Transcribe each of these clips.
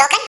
どか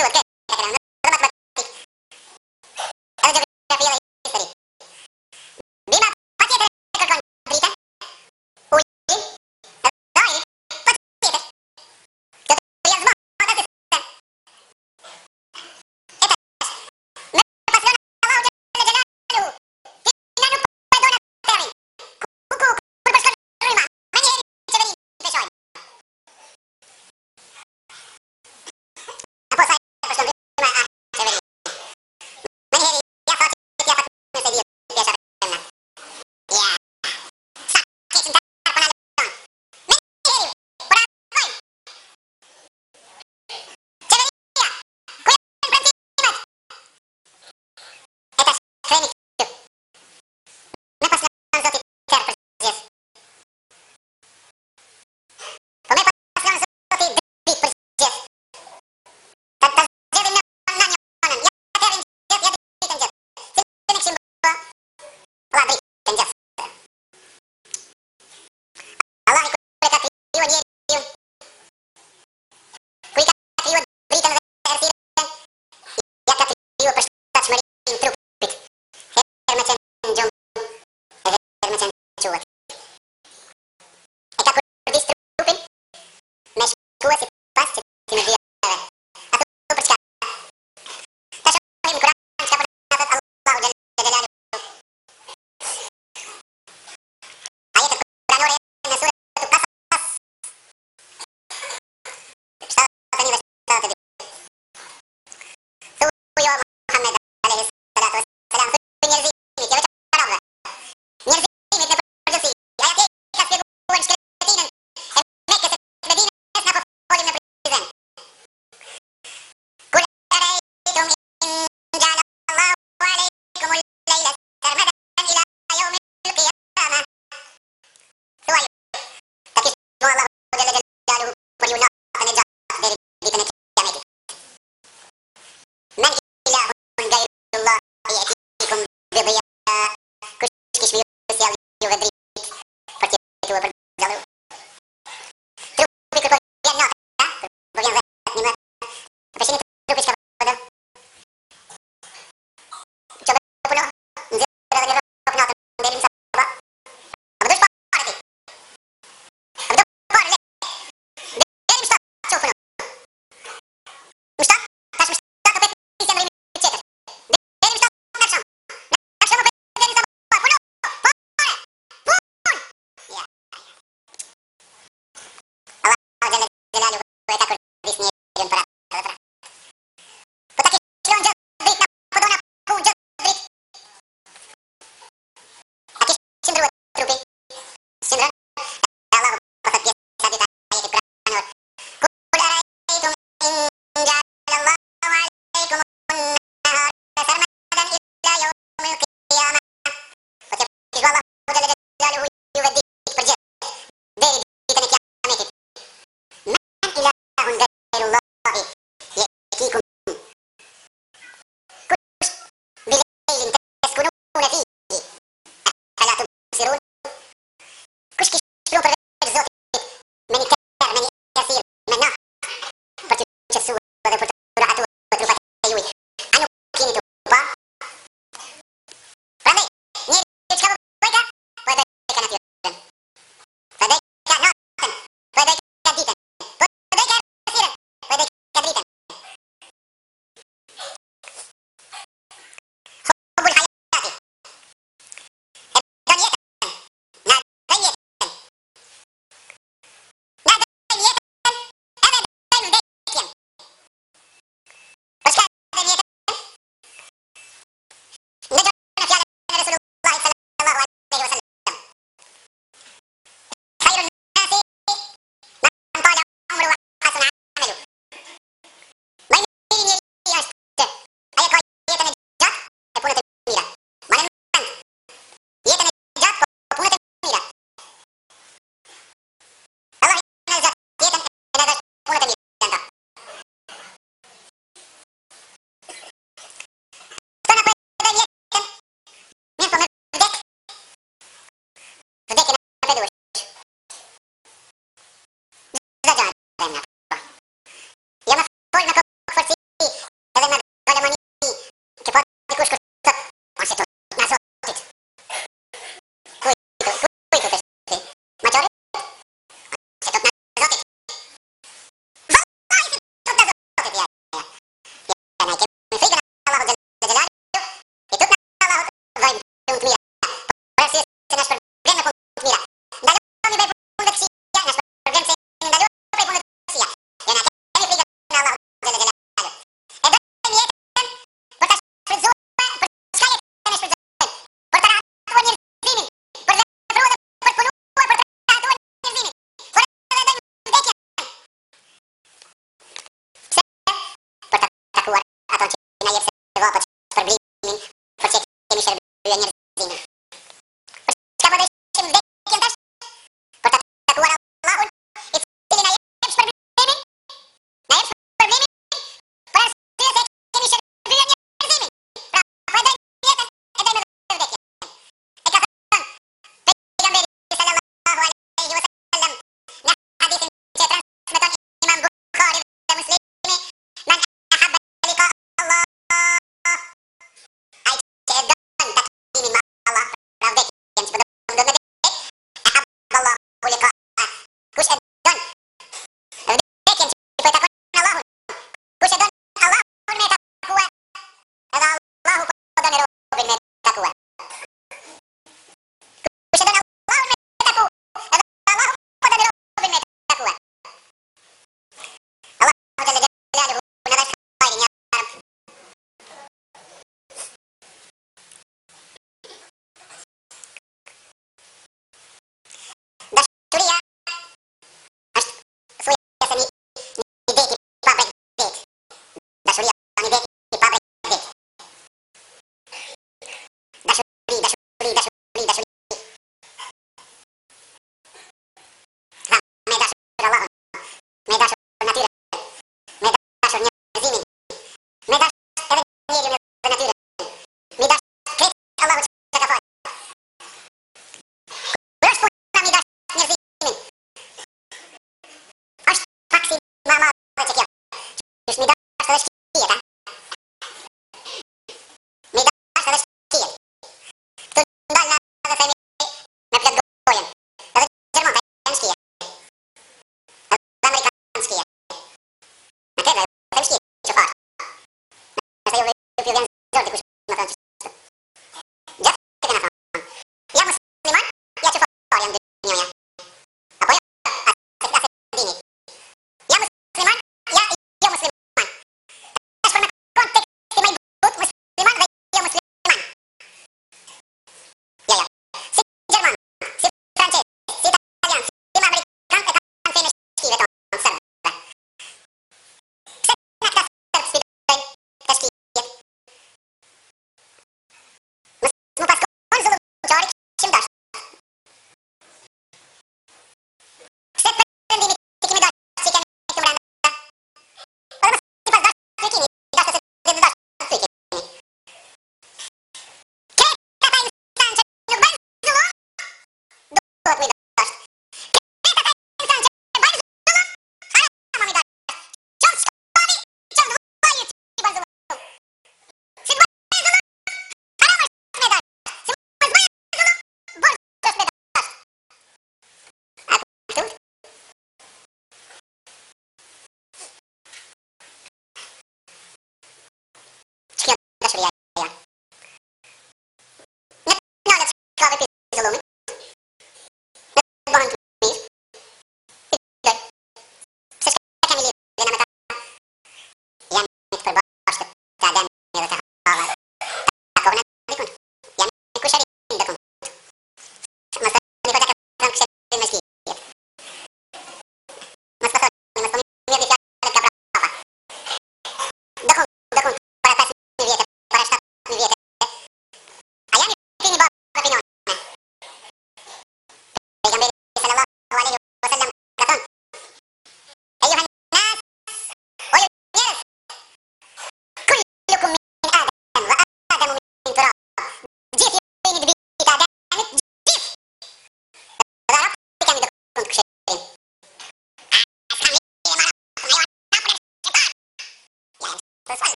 That's right.